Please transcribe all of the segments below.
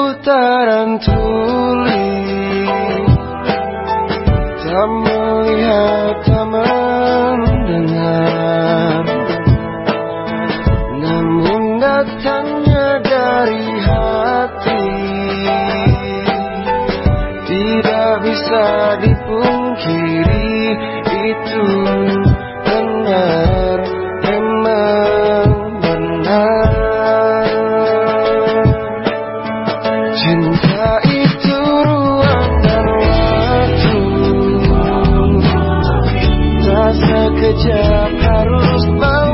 Putaran tuli Tak melihat, tak mendengar. Namun datangnya dari hati. Tidak bisa dipungkiri itu. echar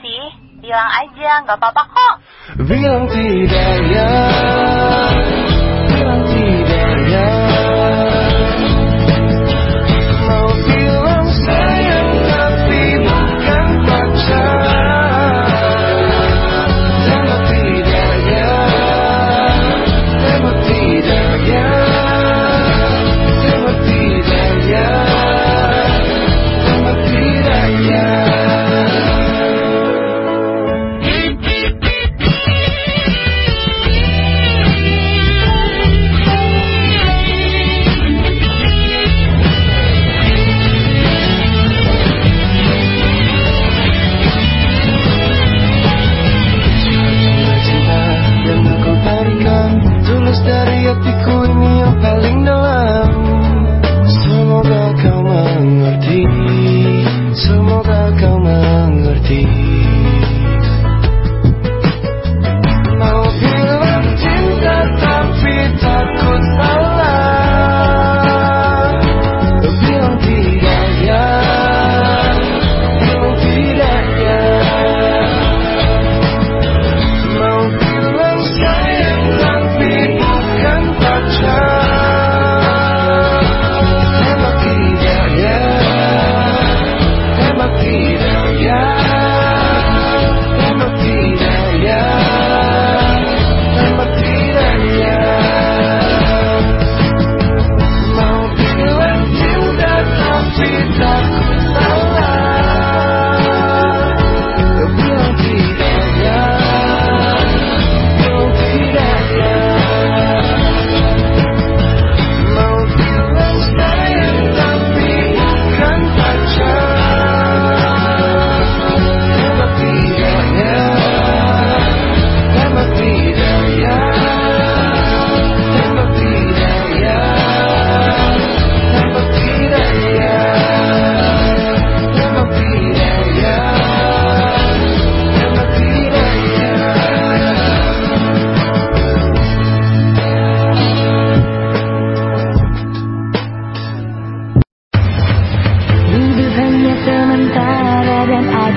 sih. Bilang aja, nggak apa-apa kok. Bilang tidak ya.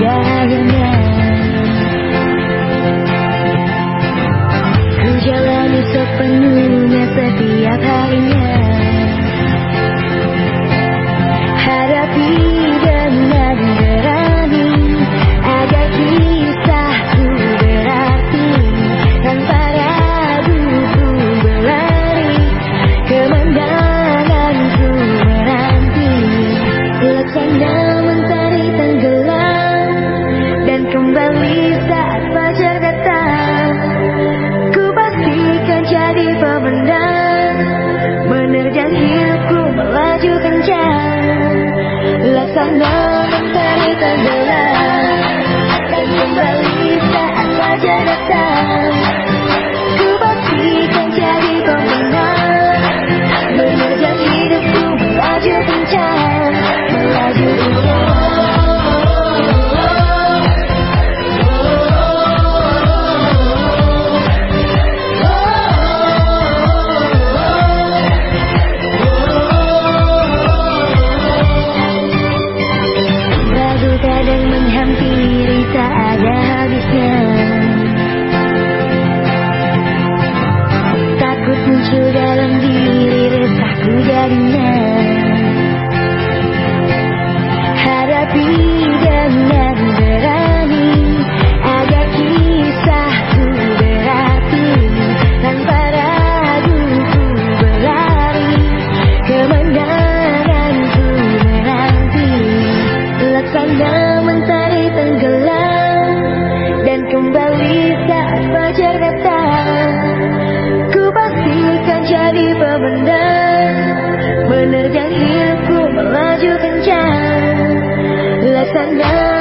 Yeah, Karena mentari tenggelam Dan kembali saat fajar yang menghampiri tak ada habisnya. Takut muncul dalam diri resahku darinya ya la sanidad.